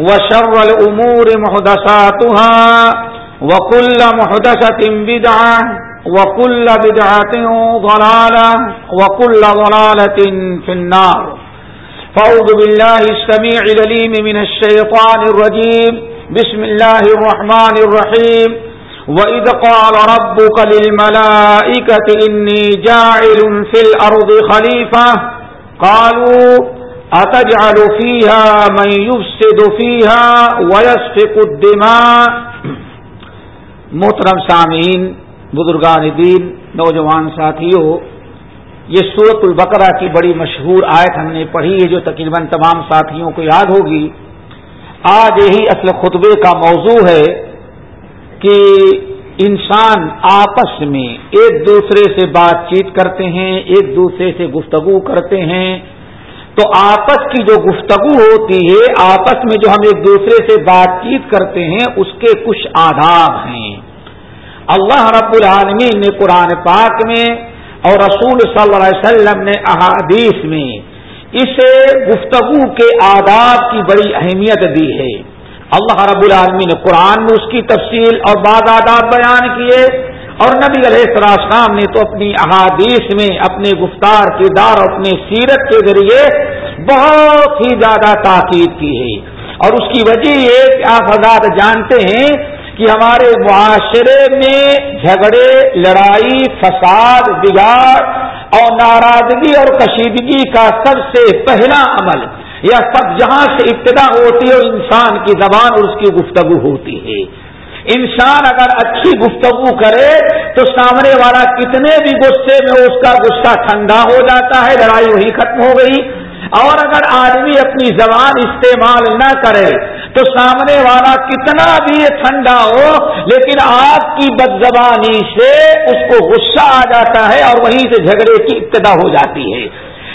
وشر الأمور محدثاتها وكل محدثة بدعة وكل بدعة ضلالة وكل ضلالة في النار. فأعوذ بالله السميع لليم من الشيطان الرجيم. بسم الله الرحمن الرحيم. وإذ قال ربك للملائكة إني جاعل في الأرض خليفة. قالوا أتجعل فيها من يفسد فيها ويسفق الدماء؟ محترم سامعین، بزرگان دین، نوجوان ساتھیوں، یہ سورت البقرہ کی بڑی مشہور آیت ہم نے پڑھی ہے جو تقریباً تمام ساتھیوں کو یاد ہوگی۔ آج یہی اصل خطبے کا موضوع ہے کہ انسان آپس میں ایک دوسرے سے بات چیت کرتے ہیں، ایک دوسرے سے گفتگو کرتے ہیں۔ تو آپس کی جو گفتگو ہوتی ہے، آپس میں جو ہم ایک دوسرے سے بات چیت کرتے ہیں، اس کے کچھ آداب ہیں۔ اللہ رب العالمین نے قرآن پاک میں اور رسول صلی اللہ علیہ وسلم نے احادیث میں اسے گفتگو کے آداب کی بڑی اہمیت دی ہے۔ اللہ رب العالمین نے قرآن میں اس کی تفصیل اور بعض آداب بیان کیے۔ اور نبی علیہ السلام نے تو اپنی احادیث میں، اپنے گفتار کردار اور اپنے سیرت کے ذریعے بہت ہی زیادہ تاکید کی ہے۔ اور اس کی وجہ یہ کہ آپ حضرات جانتے ہیں کہ ہمارے معاشرے میں جھگڑے، لڑائی، فساد، بگاڑ اور ناراضگی اور کشیدگی کا سب سے پہلا عمل یا سب جہاں سے ابتدا ہوتی ہے انسان کی زبان اور اس کی گفتگو ہوتی ہے۔ انسان اگر اچھی گفتگو کرے تو سامنے والا کتنے بھی غصے میں اس کا غصہ ٹھنڈا ہو جاتا ہے، لڑائی وہی ختم ہو گئی۔ اور اگر آدمی اپنی زبان استعمال نہ کرے تو سامنے والا کتنا بھی ٹھنڈا ہو، لیکن آپ کی بد زبانی سے اس کو غصہ آ جاتا ہے اور وہیں سے جھگڑے کی ابتدا ہو جاتی ہے۔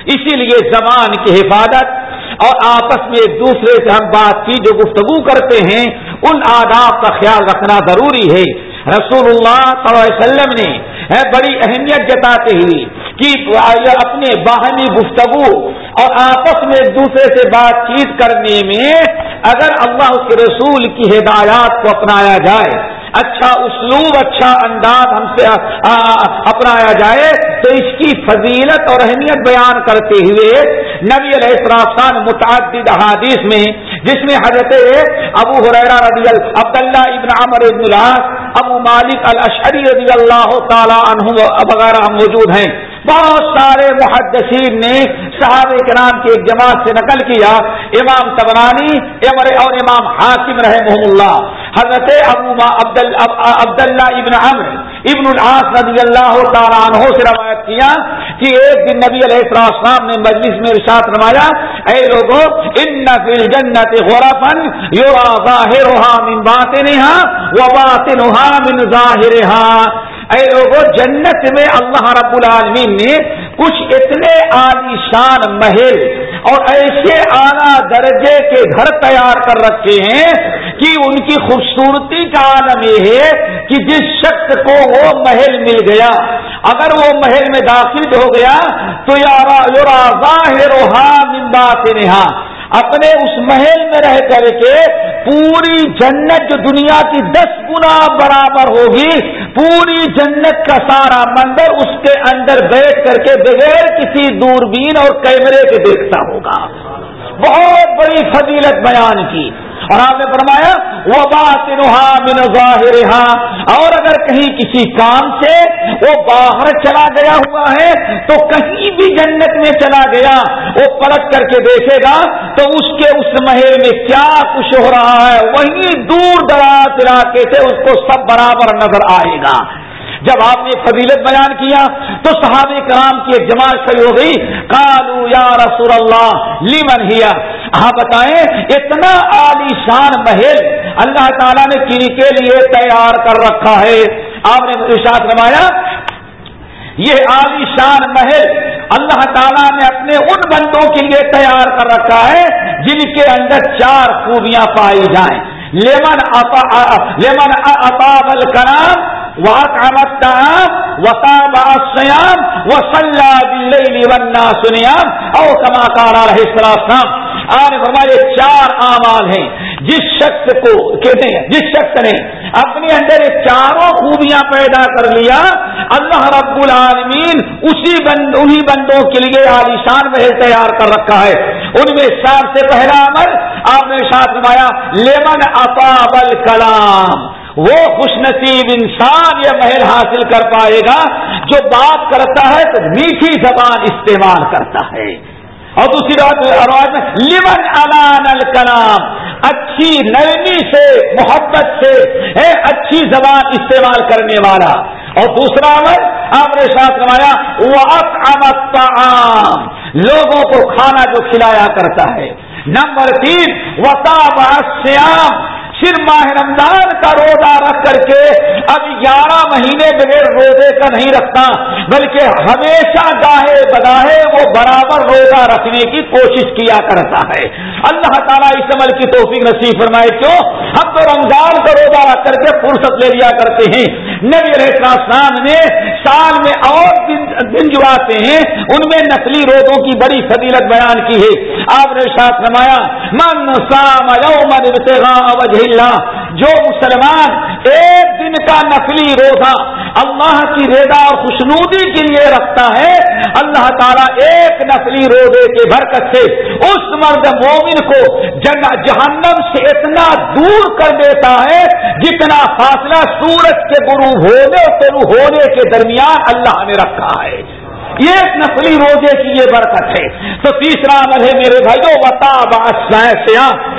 اسی لیے زبان کی حفاظت اور آپس میں ایک دوسرے سے ہم بات کی جو گفتگو کرتے ہیں ان آداب کا خیال رکھنا ضروری ہے۔ رسول اللہ صلی اللہ علیہ وسلم نے بڑی اہمیت جتاتے ہوئے کہ اپنے باہمی گفتگو اور آپس میں ایک دوسرے سے بات چیت کرنے میں اگر اللہ کے رسول کی ہدایات کو اپنایا جائے اچھا اسلوب اچھا انداز ہم سے اپنایا جائے تو اس کی فضیلت اور اہمیت بیان کرتے ہوئے نبی علیہ السلام متعدد احادیث میں، جس میں حضرت ابو حریرہ رضی اللہ، عبداللہ ابن عمر ابن العاص، ابو مالک الاشعری رضی اللہ تعالی عنہ وغیرہ موجود ہیں۔ بہت سارے محدثین نے صحابہ کرام کی ایک جماعت سے نقل کیا، امام تبرانی امر اور امام حاکم رحمہ اللہ۔ حضرت ابو عبداللہ ابن عمر ابن العاص رضی اللہ تعالیٰ عنہ سے روایت کیا کہ ایک دن نبی علیہ السلام نے مجلس میں ارشاد روایا اے لوگوں ان فی الجنت غرفن یرا ظاہرها من باطنها وباطنها من ظاہرها اے لوگوں جنت میں اللہ رب العالمین نے کچھ اتنے عالی شان محل اور ایسے اعلیٰ درجے کے گھر تیار کر رکھے ہیں کہ ان کی خوبصورتی کا عالم یہ ہے کہ جس شخص کو وہ محل مل گیا، اگر وہ محل میں داخل ہو گیا تو یار روحا مندا سے اپنے اس محل میں رہ کر کے پوری جنت جو دنیا کی دس گنا برابر ہوگی، پوری جنت کا سارا مندر اس کے اندر بیٹھ کر کے بغیر کسی دوربین اور کیمرے کے دیکھتا ہوگا۔ بہت بڑی فضیلت بیان کی۔ اور آپ نے فرمایا وہ بات من ظاہر اور اگر کہیں کسی کام سے وہ باہر چلا گیا ہوا ہے، تو کہیں بھی جنت میں چلا گیا۔ وہ پلٹ کر کے دیکھے گا، تو اس کے اس محل میں کیا کچھ ہو رہا ہے؟ وہی دور دراز علاقے سے اس کو سب برابر نظر آئے گا۔ جب آپ نے فضیلت بیان کیا تو صحابہ کرام کی ایک جماعت کھڑی ہو گئی کالو یا رسول اللہ لیمن ہیا آپ بتائیں، اتنا عالی شان محل اللہ تعالیٰ نے کنی کے لیے تیار کر رکھا ہے۔ آپ نے ارشاد روایا یہ عالی شان محل اللہ تعالیٰ نے اپنے ان بندوں کے لیے تیار کر رکھا ہے جن کے اندر چار خوبیاں پائی جائیں۔ لیمن لیمن اطاب الکرام سنیام او کما کارا رہے سلاسام آج ہمارے چار اعمال ہیں۔ جس شخص کو، کہتے ہیں، جس شخص نے اپنے اندر چاروں خوبیاں پیدا کر لیا، اللہ رب العالمین اسی بند، انہی بندوں کے لیے عالیشان محل تیار کر رکھا ہے۔ ان میں سب سے پہلا عمل آپ نے ساتھ نمایا لیمن اپابل کلام وہ خوش نصیب انسان یہ محل حاصل کر پائے گا جو بات کرتا ہے تو میٹھی زبان استعمال کرتا ہے۔ اور دوسری بات آواز میں، لمن علان الکلام، اچھی نرمی سے، محبت سے اچھی زبان استعمال کرنے والا۔ اور دوسرا عمل، آپ نے ساتھ نمایا وہ لوگوں کو کھانا جو کھلایا کرتا ہے۔ نمبر تین وطاب سیام صرف ماہ رمضان کا روزہ رکھ کر کے اب گیارہ مہینے بغیر روزے کا نہیں رکھتا، بلکہ ہمیشہ گاہے بگاہے وہ برابر روزہ رکھنے کی کوشش کیا کرتا ہے۔ اللہ تعالیٰ اس عمل کی توفیق نصیب فرمائے، کیوں؟ ہم تو رمضان کا روزہ رکھ کر کے فرصت لے لیا کرتے ہیں۔ نبی السلام نے سال میں اور دن جو آتے ہیں، ان میں نسلی روزوں کی بڑی فضیلت بیان کی ہے۔ آپ نے ساتھ نمایا من سام یوم وجہ اللہ جو مسلمان ایک دن کا نقلی روزہ اللہ کی رضا اور خوشنودی کے لیے رکھتا ہے، اللہ تعالیٰ ایک نقلی روزے کے برکت سے اس مرد مومن کو جہنم سے اتنا دور کر دیتا ہے فاصلہ سورج کے گرو ہونے اور ہونے کے درمیان اللہ نے رکھا ہے۔ ایک نسلی روزے کی یہ برکت ہے۔ تو تیسرا عمل ہے میرے بھائیو بتا بادشاہ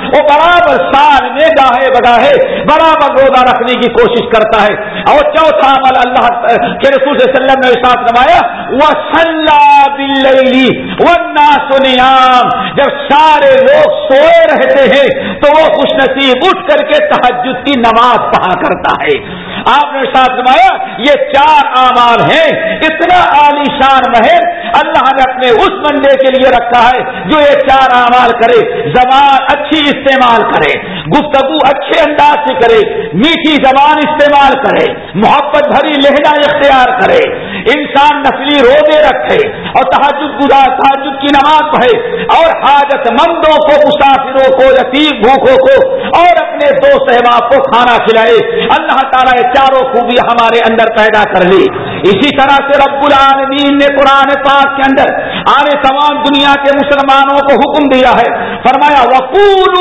وہ برابر سال میں گاہے بگاہے برابر روزہ رکھنے کی کوشش کرتا ہے۔ اور چوتھا عمل اللہ کے رسول صلی اللہ علیہ وسلم نے ساتھ نمایا وہ سلح بلی ورنہ سنیام جب سارے لوگ سوئے رہتے ہیں، تو وہ خوش نصیب اٹھ کر کے تحجد کی نماز پڑھا کرتا ہے۔ آپ نے ساتھ نمایا یہ چار اعمال ہیں۔ اتنا عالیشان محل اللہ نے اپنے اس بندے کے لیے رکھا ہے جو یہ چار اعمال کرے۔ زبان اچھی استعمال کرے، گفتگو اچھے انداز سے کرے، میٹھی زبان استعمال کرے، محبت بھری لہجہ اختیار کرے۔ انسان نسلی روزے رکھے اور تحجد گزار تحجد کی نماز پڑھے اور حاجت مندوں کو، مسافروں کو یتیم بھوکوں کو اور اپنے دوست احباب کو کھانا کھلائے۔ اللہ تعالیٰ یہ چاروں خوبی ہمارے اندر پیدا کر لی۔ اسی طرح سے رب العالمین نے قرآن پاک کے اندر آنے تمام دنیا کے مسلمانوں کو حکم دیا ہے۔ فرمایا وقول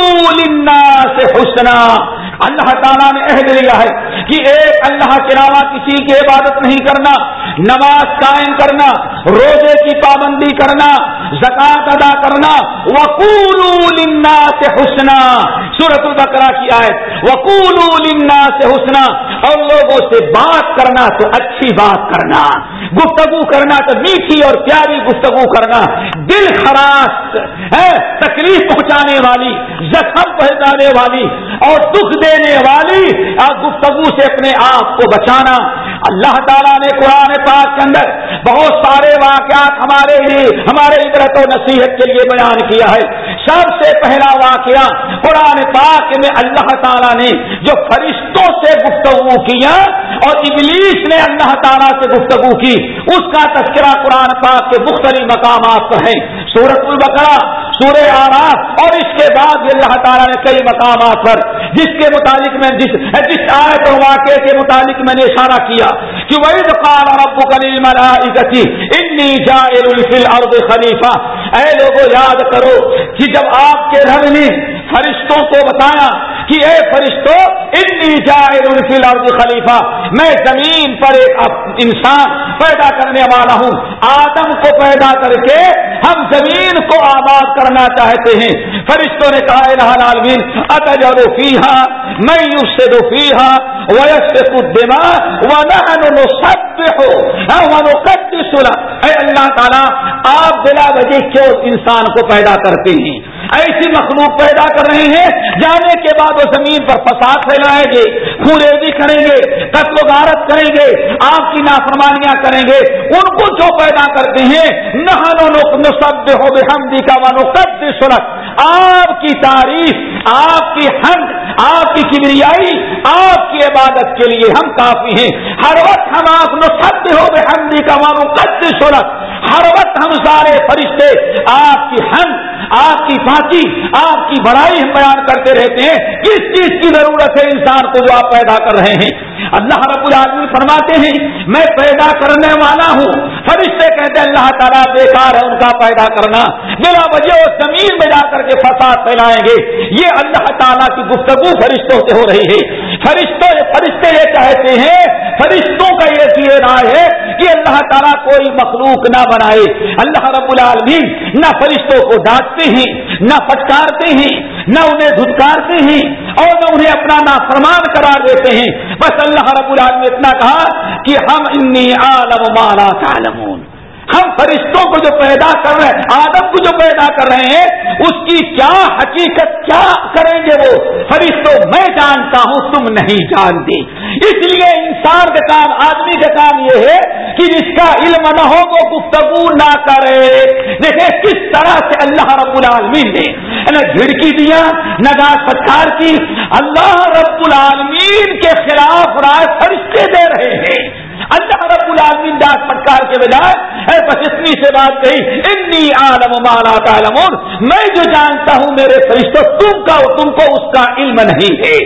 سے حسنا۔ اللہ تعالیٰ نے عہد لیا ہے کہ ایک اللہ کے علاوہ کسی کی عبادت نہیں کرنا۔ نماز قائم کرنا، روزے کی پابندی کرنا زکات ادا کرنا وقول سے حسنا۔ سورت البقرہ کی آئے وقول سے حسنا۔ اور لوگوں سے بات کرنا تو اچھی بات کرنا۔ گفتگو کرنا تو میٹھی اور پیاری گفتگو کرنا۔ دل خراش ہے، تکلیف پہنچانے والی، زخم پہنچانے والی اور دکھ دینے والی گفتگو سے اپنے آپ کو بچانا۔ اللہ تعالیٰ نے قرآن پاک کے اندر بہت سارے واقعات ہمارے لیے، ہمارے عبرت و نصیحت کے لیے بیان کیا ہے۔ سب سے پہلا واقعہ قرآن پاک میں اللہ تعالیٰ نے جو فرشتوں سے گفتگو کیا اور ابلیس نے اللہ تعالیٰ سے گفتگو کی، اس کا تذکرہ قرآن پاک کے مختلف مقامات پر ہے۔ سورت البقرہ سورہ آراف اور اس کے بعد اللہ تعالیٰ نے کئی مقامات پر جس کے متعلق میں جس جس آیت و واقعے کے متعلق میں نے اشارہ کیا کہ وہی دقال رب کلیل ملائکتی انی جائر الفل ارد خلیفہ اے لوگوں یاد کرو کہ جب آپ کے رب نے فرشتوں کو بتایا کہ اے فرشتوں انی جائر فی الارض خلیفہ، میں زمین پر ایک انسان پیدا کرنے والا ہوں۔ آدم کو پیدا کر کے ہم زمین کو آباد کرنا چاہتے ہیں۔ فرشتوں نے کہا الہ العالمین اتجر فیہا میں یوں سے دو فیہا ویسفق الدماء ونحن نصبح ونقدس اے اللہ تعالیٰ، آپ بلا وجہ کیوں انسان کو پیدا کرتے ہیں؟ ایسی مخلوق پیدا کر رہے ہیں، جانے کے بعد وہ زمین پر فساد پھیلائیں گے خوریزی کریں گے، قتل و غارت کریں گے، آپ کی نافرمانیاں کریں گے۔ ان کو جو پیدا کرتے ہیں نہ آپ کی تعریف آپ کی حمد آپ کی کبریائی، آپ کی عبادت کے لیے ہم کافی ہیں۔ ہر وقت ہم آپ نصب ہو بے حمدی کا مانو قد سورت ہر وقت ہم سارے فرشتے آپ کی ہم آپ کی پاکی آپ کی بڑائی ہم بیان کرتے رہتے ہیں۔ کس چیز کی ضرورت ہے انسان کو جو آپ پیدا کر رہے ہیں؟ اللہ رب العالمین فرماتے ہیں، میں پیدا کرنے والا ہوں۔ فرشتے کہتے ہیں، اللہ تعالیٰ بیکار ہے ان کا پیدا کرنا۔ میرا وجہ وہ زمین میں جا کر کے فساد پھیلائیں گے۔ یہ اللہ تعالیٰ کی گفتگو فرشتوں سے ہو رہی ہے۔ فرشتوں فرشتے یہ چاہتے ہیں، فرشتوں کا یہ رائے ہے کہ اللہ تعالیٰ کوئی مخلوق نہ بنائے۔ اللہ رب العالمین نہ فرشتوں کو ڈانٹتے ہیں، نہ پٹکارتے ہیں، نہ انہیں دھتکارتے ہیں اور نہ انہیں اپنا نافرمان قرار دیتے ہیں۔ بس اللہ رب العالمین اتنا کہا کہ ہم انی عالم مالا تعلمون۔ ہم فرشتوں کو جو پیدا کر رہے ہیں، آدم کو جو پیدا کر رہے ہیں، اس کی کیا حقیقت، کیا کریں گے وہ؟ فرشتوں، میں جانتا ہوں، تم نہیں جانتے۔ اس لیے انسان کا کام، آدمی کا کام یہ ہے کہ جس کا علم نہ ہو، وہ گفتگو نہ کرے۔ دیکھیں، کس طرح سے اللہ رب العالمین نے نہ جھڑکی دیا نہ گاس پتھار کی۔ اللہ رب العالمین کے خلاف رائے فرشتے دے رہے ہیں۔ اللہ رب العالمین ڈاک پٹکار کے بجائے بس اتنی سے بات کہی، انی عالم مالا تعلمون، میں جو جانتا ہوں میرے فرشتوں، تم کا تم کو اس کا علم نہیں ہے۔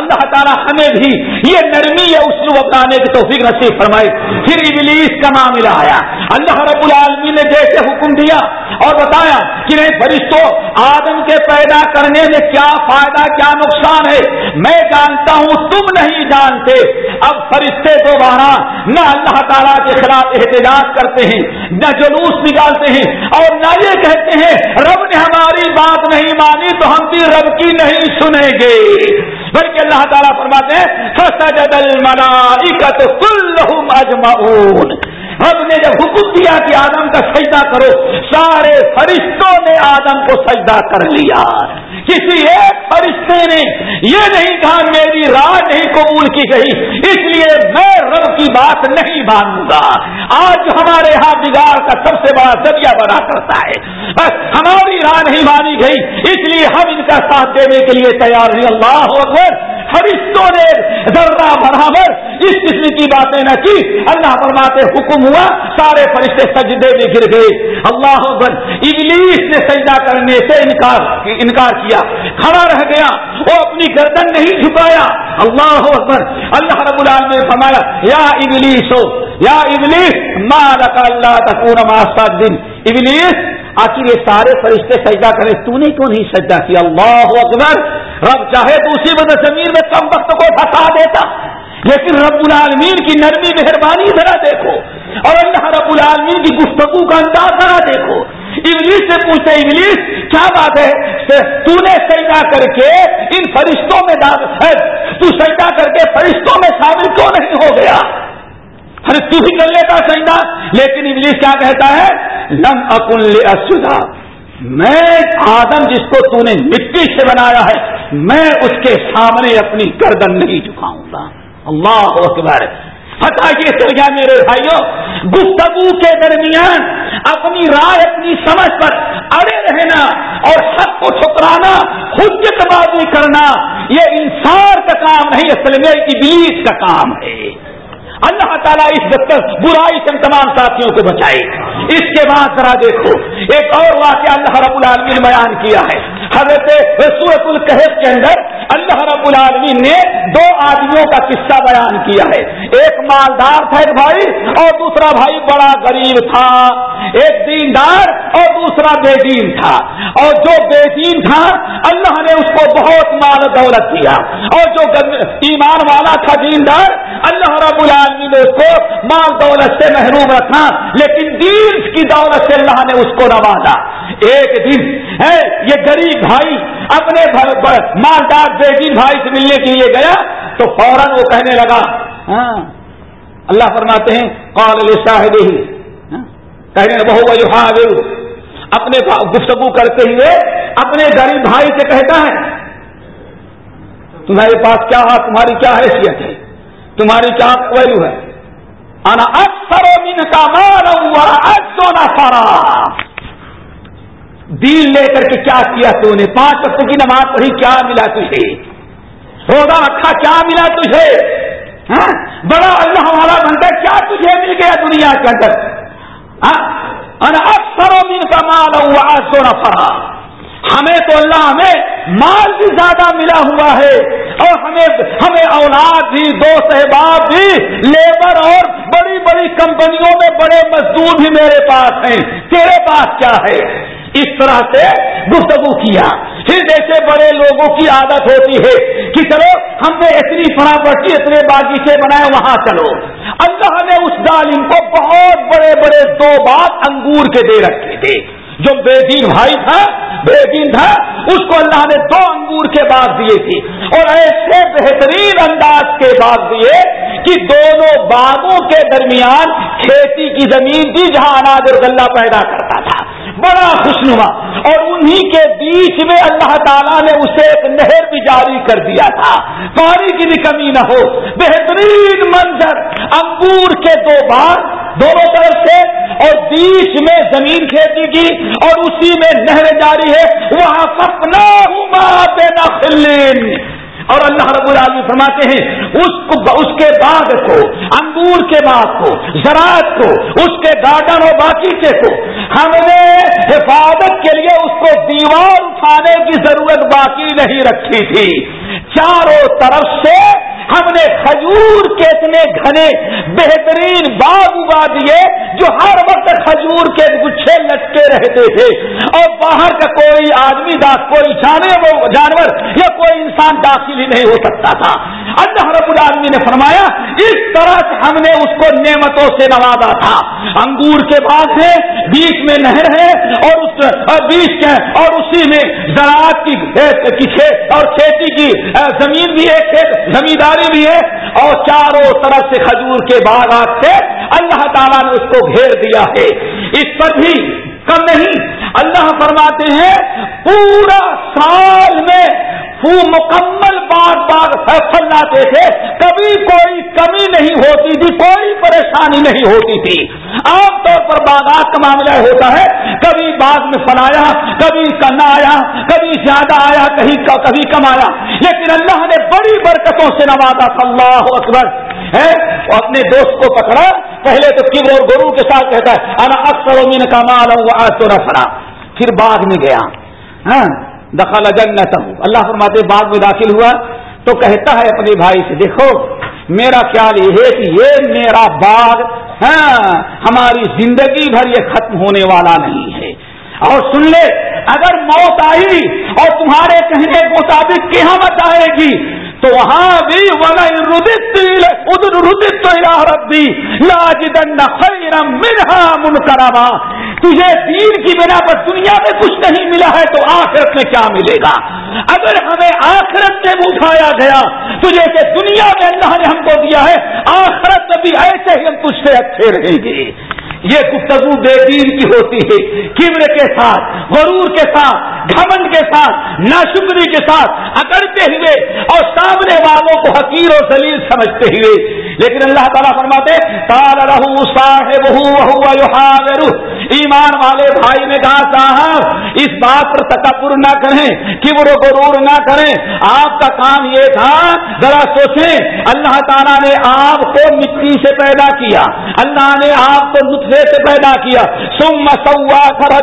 اللہ تعالیٰ ہمیں بھی یہ نرمی یا اسلوب اپنانے کی توفیق نصیب فرمائی پھر ابلیس کا معاملہ آیا۔ اللہ رب العالمین نے جیسے حکم دیا اور بتایا کہ نہیں فرشتوں، آدم کے پیدا کرنے میں کیا فائدہ، کیا نقصان ہے؟ میں جانتا ہوں، تم نہیں جانتے۔ اب فرشتے دوبارہ نہ اللہ تعالیٰ کے خلاف احتجاج کرتے ہیں، نہ جلوس نکالتے ہیں اور نہ یہ کہتے ہیں، رب نے ہماری بات نہیں مانی تو ہم بھی رب کی نہیں سنیں گے۔ بلکہ اللہ تعالیٰ فرماتے اجمعون رب نے جب حکم دیا کہ آدم کا سجدہ کرو، سارے فرشتوں نے آدم کو سجدہ کر لیا۔ کسی ایک فرشتے نے یہ نہیں کہا، میری راہ نہیں قبول کی گئی، اس لیے میں رب کی بات نہیں مانوں گا۔ آج ہمارے یہاں بگاڑ کا سب سے بڑا ذریعہ بنا کرتا ہے۔ بس ہماری راہ نہیں مانی گئی، اس لیے ہم ان کا ساتھ دینے کے لیے تیار نہیں اللہ اکبر۔ فرشتوں نے ذرہ برابر اس قسم کی باتیں نہ کی۔ اللہ فرماتے، حکم ہوا، سارے فرشتے سجدے میں گر گئے۔ اللہ اکبر، ابلیس نے سجدہ کرنے سے انکار انکار کیا۔ کھڑا رہ گیا، وہ اپنی گردن نہیں جھکایا۔ اللہ اکبر، اللہ رب العالمین نے فرمایا، یا ابلیس ہو یا ابلیس مالک اللہ تکون ماسا دن ابلیس، آخر یہ سارے فرشتے سجدہ کریں تو نے کیوں نہیں سجدہ کیا؟ اللہ اکبر رب چاہے تو اسی وجہ زمین میں کم وقت کو پھنسا دیتا۔ لیکن رب العالمین کی نرمی مہربانی ذرا دیکھو۔ اور اللہ رب العالمین کی گفتگو کا انداز ذرا دیکھو۔ انگلش سے پوچھتے انگلش کیا بات ہے؟ تو نے سجدہ کر کے ان فرشتوں میں تو سجدہ کر کے فرشتوں میں شامل کیوں نہیں ہو گیا؟ ارے تو ہی کر لیتا سجدہ۔ لیکن انگلش کیا کہتا ہے؟ لم اکن لے میں آدم جس کو تو نے مٹی سے بنایا ہے۔ میں اس کے سامنے اپنی گردن نہیں چکاؤں گا۔ اللہ اکبر۔ بتائیے تو کیا میرے بھائیوں گفتگو کے درمیان اپنی رائے، اپنی سمجھ پر اڑے رہنا اور حق کو ٹھکرانا حجت بازی کرنا، یہ انسان کا کام نہیں اصل میں ابلیس کا کام ہے۔ اللہ تعالیٰ اس برائی سے تمام ساتھیوں کو بچائے۔ اس کے بعد ذرا دیکھو، ایک اور واقعہ اللہ رب العالمین بیان کیا ہے۔ حضرت سورت القحب کے اندر اللہ رب العالمین نے دو آدمیوں کا قصہ بیان کیا ہے۔ ایک مالدار تھا ایک بھائی اور دوسرا بھائی بڑا غریب تھا۔ ایک دیندار اور دوسرا بے دین تھا۔ اور جو بے دین تھا، اللہ نے اس کو بہت مال دولت دیا۔ اور جو ایمان والا تھا دیندار، اللہ رب العالمین نے اس کو مال دولت سے محروم رکھا، لیکن دین کی دولت سے اللہ نے اس کو نوازا ایک دن ہے یہ غریب بھائی اپنے مالدار بے بھائی سے ملنے کے لیے گیا تو فوراً وہ کہنے لگا ہاں، اللہ فرماتے ہیں کال صاحب ہی کہنے بہو بھائی ہاں اپنے گفتگو کرتے ہوئے اپنے غریب بھائی سے کہتا ہے، تمہارے پاس کیا ہے؟ تمہاری کیا حیثیت ہے؟ تمہاری کیا ویلو ہے؟ انا اکثر من کا مارا سارا دین لے کر کے کیا کیا تو نے پانچ وقت کی نماز پڑھی، کیا ملا تجھے؟ روزہ رکھا، کیا ملا تجھے؟ ہاں؟ بڑا اللہ والا بنتا کیا تجھے مل گیا دنیا کے اندر؟ ہاں؟ اکثر من کا مارا ہوا سونا پڑا ہمیں تو اللہ ہمیں مال بھی زیادہ ملا ہوا ہے اور ہمیں ہمیں اولاد بھی، دوست احباب بھی، لیبر اور بڑی بڑی کمپنیوں میں بڑے مزدور بھی میرے پاس ہیں۔ تیرے پاس کیا ہے؟ اس طرح سے گفتگو کیا۔ پھر جیسے بڑے لوگوں کی عادت ہوتی ہے کہ چلو، ہم نے اتنی پراپرٹی اتنے باغیچے بنائے، وہاں چلو۔ اللہ نے اس ڈالنگ کو بہت بڑے بڑے دو بات انگور کے دے رکھے تھے۔ جو بے دین بھائی تھا، بے دین تھا، اس کو اللہ نے دو انگور کے بعد دیے تھے۔ اور ایسے بہترین انداز کے بعد دیے کہ دونوں باغوں کے درمیان کھیتی کی زمین تھی جہاں اناج اور غلہ پیدا کرتا بڑا خوشنما اور انہی کے بیچ میں اللہ تعالیٰ نے اسے ایک نہر بھی جاری کر دیا تھا۔ پانی کی بھی کمی نہ ہو۔ بہترین منظر، انگور کے دو باغ دونوں طرف سے، اور بیچ میں زمین کھیتی کی، اور اسی میں نہر جاری ہے۔ وہاں سپنا اور اللہ رب العالمین فرماتے ہیں، اس کو اس کے باغ کو، انگور کے باغ کو، زراعت کو، اس کے گارڈن اور باغیچے کو، ہم نے حفاظت کے لیے اس کو دیوار اٹھانے کی ضرورت باقی نہیں رکھی تھی۔ چاروں طرف سے ہم نے کھجور کے اتنے گھنے بہترین باغ اگا دیے جو ہر وقت کھجور کے گچھے لٹکے رہتے تھے۔ اور باہر کا کوئی آدمی کوئی جانور یا کوئی انسان داخل ہی نہیں ہو سکتا تھا۔ اللہ رب العالمی نے فرمایا، اس طرح سے ہم نے اس کو نعمتوں سے نوازا تھا۔ انگور کے باغ ہے، بیچ میں نہر ہے، اور اس بیچ کے اور اسی میں زراعت کی اور کھیتی کی زمین بھی ہے زمینداری بھی ہے۔ اور چاروں طرف سے کھجور کے باغات سے اللہ تعالیٰ نے اس کو گھیر دیا ہے۔ اس پر بھی کم نہیں۔ اللہ فرماتے ہیں، پورا سال میں مکمل باغ باغ فصل لاتے تھے۔ کبھی کوئی کمی نہیں ہوتی تھی، کوئی پریشانی نہیں ہوتی تھی۔ عام طور پر باغات کا معاملہ ہوتا ہے، کبھی باغ میں پھل آیا، کبھی نہ آیا، کبھی زیادہ آیا کہیں کبھی کم آیا۔ لیکن اللہ نے بڑی برکتوں سے نوازا اللہ اکبر۔ ہے اپنے دوست کو پکڑا پہلے تو کبر اور گرو کے ساتھ کہتا ہے، انا اکثر مین کا آج تو نہ پھر باغ میں گیا۔ ہاں دخل جنت اللہ فرماتے باغ میں داخل ہوا تو کہتا ہے اپنے بھائی سے، دیکھو، میرا خیال یہ ہے کہ یہ میرا باغ ہاں ہماری زندگی بھر یہ ختم ہونے والا نہیں ہے۔ اور سن لے، اگر موت آئی اور تمہارے کہنے کے مطابق قیامت آئے گی تو وہاں بھی ولا ربی لاجدن منہا منکرما تجھے دین کی بنا پر دنیا میں کچھ نہیں ملا ہے تو آخرت میں کیا ملے گا؟ اگر ہمیں آخرت میں اٹھایا گیا تو جیسے دنیا میں اللہ نے ہم کو دیا ہے، آخرت میں بھی ایسے ہی ہم تجھ سے اچھے رہیں گے۔ یہ گفتگو بے دین کی ہوتی ہے۔ کمر کے ساتھ، غرور کے ساتھ، گھمن کے ساتھ، ناشکری کے ساتھ اکڑتے ہوئے اور سامنے والوں کو حقیر و سلیل سمجھتے ہوئے۔ لیکن اللہ تعالیٰ فرماتے تار رہو صاحب ایمان والے بھائی نے کہا صاحب، اس بات پر تکبر نہ کریں کہ وہ غرور نہ کریں۔ آپ کا کام یہ تھا، ذرا سوچیں، اللہ تعالیٰ نے آپ کو مٹی سے پیدا کیا۔ اللہ نے آپ کو نطفے سے پیدا کیا۔ سم مسوا کرا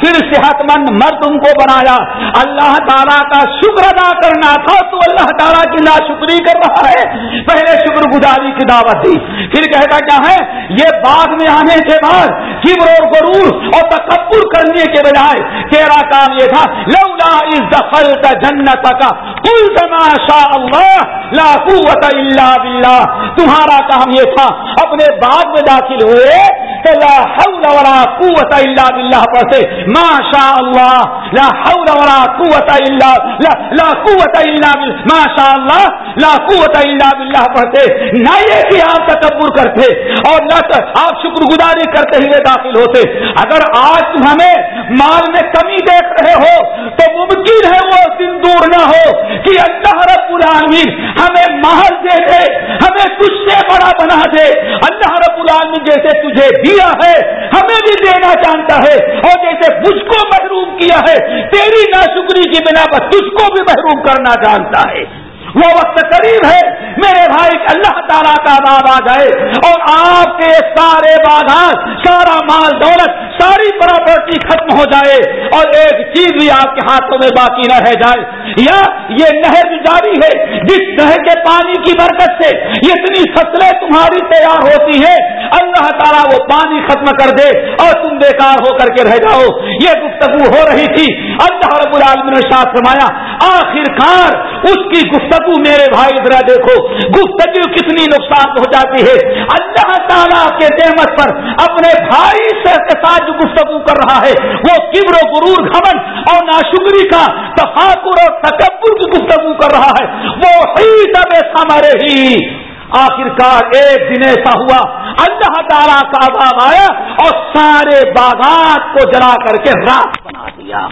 پھر صحت مند مرد ان کو بنایا۔ اللہ تعالیٰ کا شکر ادا کرنا تھا، تو اللہ تعالیٰ کی نا شکری کر رہا ہے۔ پہلے شکر گزاری کی دعوت دی۔ پھر کہتا کیا ہے؟ یہ بعد میں آنے کے بعد کبر اور غرور اور تکبر کرنے کے بجائے تیرا کام یہ تھا، لولا اس دفل کا جنت کا کل تماشا اللہ، لا قوت الا باللہ۔ تمہارا کام یہ تھا اپنے باغ میں داخل ہوئے تو لا حول ولا قوت الا باللہ پر سے، ما شاء اللہ، لا حول ولا قوت الا لا لا قوت الا باللہ، ما شاء اللہ، لا قوت الا باللہ پڑھتے نہ یہ کہ آپ تکبر کرتے اور نہ آپ شکر گزاری کرتے ہوئے داخل ہوتے۔ اگر آج تم ہمیں مال میں کمی دیکھ رہے ہو، تو ممکن ہے وہ دن دور نہ ہو کہ اللہ رب العالمین ہمیں مال دے دے، ہمیں تجھ سے بڑا بنا دے۔ اللہ رب العالمین جیسے تجھے دیا ہے، ہمیں بھی دینا چاہتا ہے۔ اور جیسے مجھ کو محروم کیا ہے، تیری ناشکری کی بنا پر تجھ کو بھی محروم کرنا جانتا ہے۔ وہ وقت قریب ہے۔ میرے بھائی، اللہ تعالیٰ کا باب آ جائے۔ اور آپ کے سارے باغات سارا مال، دولت، ساری پراپرٹی ختم ہو جائے۔ اور ایک چیز بھی آپ کے ہاتھوں میں باقی نہ رہ جائے۔ یا یہ نہر جاری ہے، جس نہر کے پانی کی برکت سے اتنی فصلیں تمہاری تیار ہوتی ہیں، اللہ تعالیٰ وہ پانی ختم کر دے اور تم بیکار ہو کر کے رہ جاؤ۔ یہ گفتگو ہو رہی تھی۔ اللہ رب العالمین نے ساتھ فرمایا آخر کار اس کی گفتگو میرے بھائی ذرا دیکھو، گفتگو کتنی نقصان پہنچاتی ہے۔ اللہ تعالیٰ کے نعمت پر اپنے بھائی سے کے ساتھ جو گفتگو کر رہا ہے۔ وہ کبر و غرور گھمن اور ناشکری کا تفاقر اور تکبر کی گفتگو کر رہا ہے۔ وہ ہی سب ہمارے ہی۔ آخر کار ایک دن ایسا ہوا۔ اللہ تعالیٰ کا عذاب آیا اور سارے باغات کو جلا کر کے رات بنا دیا۔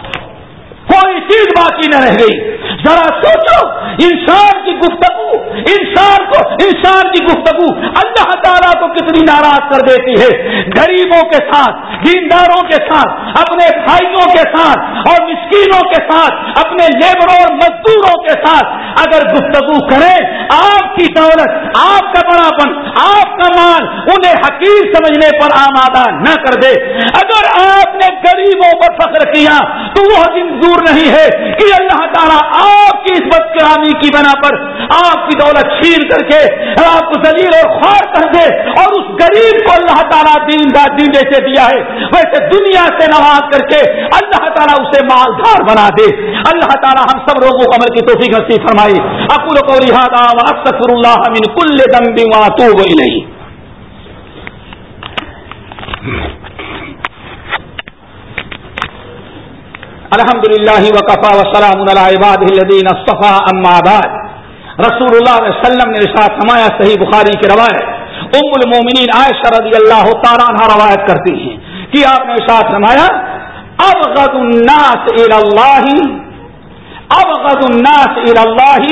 کوئی چیز باقی نہ رہ گئی۔ ذرا سوچو انسان کی گفتگو انسان کو انسان کی گفتگو اللہ تعالیٰ کو کتنی ناراض کر دیتی ہے؟ غریبوں کے ساتھ، دینداروں کے ساتھ، اپنے بھائیوں کے ساتھ اور مسکینوں کے ساتھ، اپنے لیبروں اور مزدوروں کے ساتھ۔ اگر گفتگو کریں، آپ کی دولت، آپ کا بڑاپن، آپ کا مال انہیں حقیر سمجھنے پر آمادہ نہ کر دے۔ اگر آپ نے غریبوں پر فخر کیا، تو وہ دن دور نہیں ہے کہ اللہ تعالیٰ آپ کی اس بدکرامی کی بنا پر آپ کی دولت چھین کر کے آپ کو ذلیل اور خوار کر دے اور اس غریب کو اللہ تعالیٰ دین دار دین جیسے دیا ہے۔ ویسے دنیا سے نواز کر کے اللہ تعالیٰ اسے مالدار بنا دے۔ اللہ تعالیٰ ہم سب لوگوں کو عمل کی توفیق نصیب فرمائی اکول کو رحادا اکثر اللہ من کل دم بیما تو وہی نہیں الحمد للہ وقفا وسلام الدین صفا اماد رسول اللہ علیہ وسلم نے ارشاد سمایا صحیح بخاری کی روایت ام المومنین عائشہ رضی اللہ تعالیٰ روایت کرتی ہیں کہ آپ نے ارشاد سمایا اب غد الناس اللہ اب غد الناس اللہ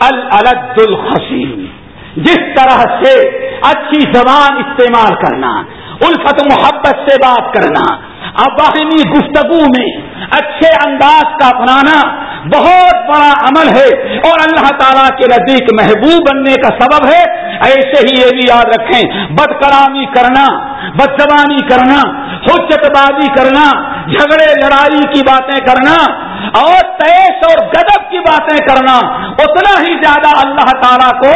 الد الحسین جس طرح سے اچھی زبان استعمال کرنا، الفت محبت سے بات کرنا باہمی گفتگو میں اچھے انداز کا اپنانا بہت بڑا عمل ہے اور اللہ تعالیٰ کے نزدیک محبوب بننے کا سبب ہے۔ ایسے ہی یہ بھی یاد رکھیں بد کلامی کرنا بد زبانی کرنا حجت بازی کرنا، جھگڑے، لڑائی کی باتیں کرنا اور تیش اور گدب کی باتیں کرنا، اتنا ہی زیادہ اللہ تعالیٰ کو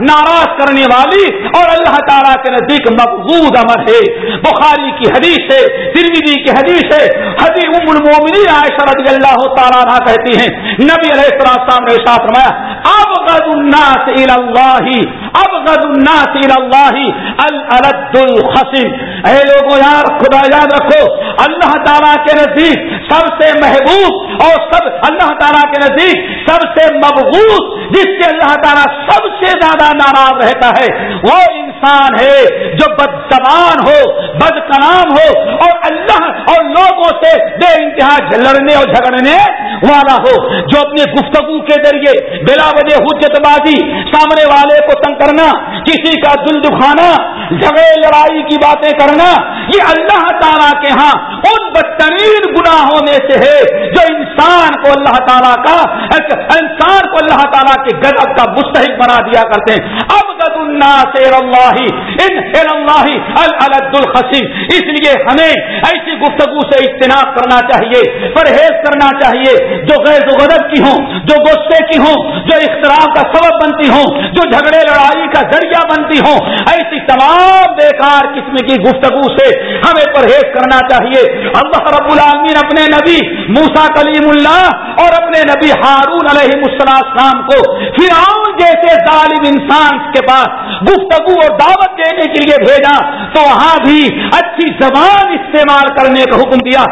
ناراض کرنے والی اور اللہ تعالیٰ کے نزدیک مقبوض عمل ہے۔ بخاری کی حدیث ہے ترمیدی کی حدیث ہے۔ حدی ام المومنی عائشہ رضی اللہ تعالیٰ کہتی ہیں، نبی علیہ السلام نے ساتھ فرمایا اب غد الناس اللہ اب غد الناس اللہ الرد الحسن اے لوگوں یار، خدا یاد رکھو، اللہ تعالیٰ کے نزدیک سب سے محبوب اور سب اللہ تعالیٰ کے نزدیک سب سے مبغوط جس سے اللہ تعالیٰ سب سے زیادہ ناراض رہتا ہے، وہ انسان انسان ہے جو بد زبان ہو بد کلام ہو اور اللہ اور لوگوں سے بے انتہا لڑنے اور جھگڑنے والا ہو، جو اپنے گفتگو کے ذریعے بلا وجہ حجت بازی سامنے والے کو تنگ کرنا، کسی کا دل دکھانا، جھگڑے، لڑائی کی باتیں کرنا، یہ اللہ تعالیٰ کے ہاں ان بدترین گناہوں میں سے ہے جو انسان کو اللہ تعالیٰ کا انسان کو اللہ تعالیٰ کے گدب کا مستحق بنا دیا کرتے ہیں۔ اب گد اللہ الخسی اس لیے ہمیں ایسی گفتگو سے اجتناب کرنا چاہیے، پرہیز کرنا چاہیے۔ جو غیر غدب کی ہوں، جو غصے کی ہوں، جو اختراف کا سبب بنتی ہوں، جو جھگڑے، لڑائی کا ذریعہ بنتی ہوں، ایسی تمام بیکار قسم کی گفتگو سے ہمیں پرہیز کرنا چاہیے۔ اللہ رب العالمین اپنے نبی موسا کلیم اللہ اور اپنے نبی ہارون علیہ السلام کو فرعون جیسے ظالم انسان کے پاس گفتگو اور دعوت دینے کے لیے بھیجا، تو وہاں بھی اچھی زبان استعمال کرنے کا حکم دیا۔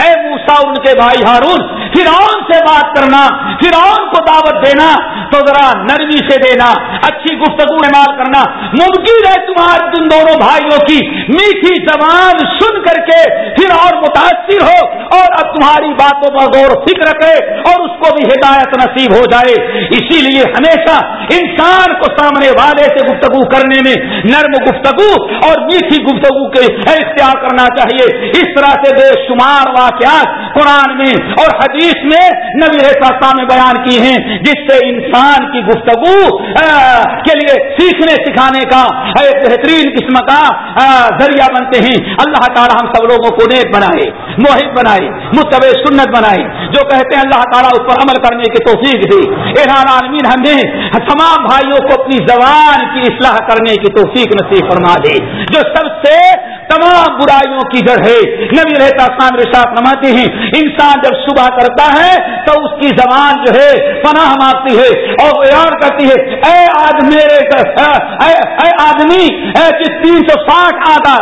اے موسا ان کے بھائی ہارون فرعون سے بات کرنا، فرعون کو دعوت دینا، تو ذرا نرمی سے دینا، اچھی گفتگو استعمال کرنا۔ ممکن ہے تمہارے تم دونوں بھائیوں کی میٹھی زبان سن کر کے پھر اور متاثر ہو اور اب تمہاری باتوں پر غور فکر کرے اور اس کو بھی ہدایت نصیب ہو جائے۔ اسی لیے ہمیشہ انسان کو سامنے والے سے گفتگو کرنے میں نرم گفتگو اور میٹھی گفتگو کے اختیار کرنا چاہیے۔ اس طرح سے بے شمار واقعات قرآن میں اور حدیث میں نبی رحصا میں بیان کی ہیں، جس سے انسان کی گفتگو کے لیے سیکھنے، سکھانے کا ایک بہترین قسم کا ذریعہ بنتے ہیں۔ اللہ تعالی ہم سب لوگوں کو نیک بنائے موہد بنائے متب سنت بنائے۔ جو کہتے ہیں اللہ تعالیٰ اس پر عمل کرنے کی توفیق دی ایران عالمین ہمیں تمام بھائیوں کو اپنی زبان کی اصلاح کرنے کی توفیق نصیب فرما دے۔ جو سب سے تمام برائیوں کی جڑ ہے۔ نبی رہتا خان رشاط نماتے ہیں، انسان جب صبح کرتا ہے تو اس کی زبان جو ہے پناہ مانگتی ہے اور بیان کرتی ہے۔ اے آدمی اے آدمی تین سو ساٹھ آدھا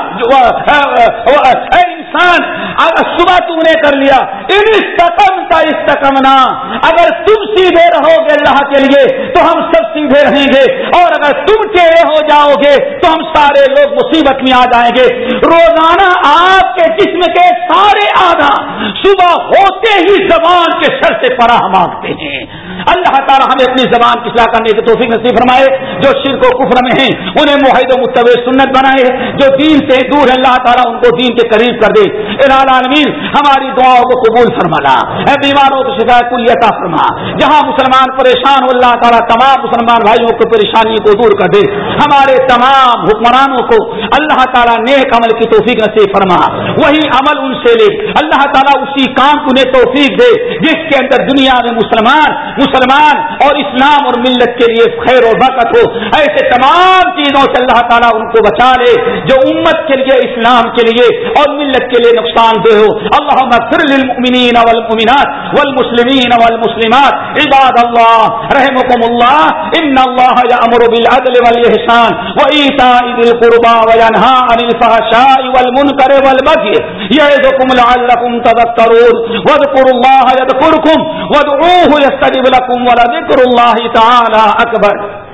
اے انسان اگر صبح تم نے کر لیا، ان استقم کا استقمنا۔ اگر تم سیدھے رہو گے اللہ کے لیے، تو ہم سب سیدھے رہیں گے۔ اور اگر تم ٹیڑے ہو جاؤ گے، تو ہم سارے لوگ مصیبت میں آ جائیں گے۔ روزانہ آپ کے جسم کے سارے آدھا صبح ہوتے ہی زبان کے سر سے پناہ مانگتے ہیں۔ اللہ تعالیٰ ہمیں اپنی زبان کی اصلاح کرنے کی توفیق نصیب فرمائے۔ جو شرک و کفر میں ہیں، انہیں معاہد و متو سنت بنائے۔ جو دین سے دور ہے اللہ تعالیٰ ان کو دین کے قریب کر دے۔ اراد عالمین ہماری دعاؤں کو قبول فرمانا۔ اے بیماروں کو شکایت کلیتا فرما۔ جہاں مسلمان پریشان ہو، اللہ تعالیٰ تمام مسلمان بھائیوں کو پریشانی کو دور کر دے۔ ہمارے تمام حکمرانوں کو اللہ تعالیٰ نیک عمل کی توفیق نصیب فرما۔ وہی عمل ان سے لے۔ اللہ تعالیٰ اسی کام کو انہیں توفیق دے، جس کے اندر دنیا میں مسلمان مسلمان اور اسلام اور ملت کے لیے خیر و برکت ہو۔ ایسے تمام چیزوں سے اللہ تعالیٰ ان کو بچا لے، جو امت کے لیے، اسلام کے لیے اور ملت کے لیے نقصان دہ ہو۔ اللہ مغفر للمؤمنین والمؤمنات والمسلمین والمسلمات۔ عباد اللہ رحمكم اللہ۔ ان اللہ یامر بالعدل والاحسان وایتاء ذی القربى وینھا عن الفحشاء والمنکر والبغي یعظکم لعلکم تذکرون۔ واذکروا اللہ یذکرکم وادعوه يستجب لكم ولذكر الله تعالى أكبر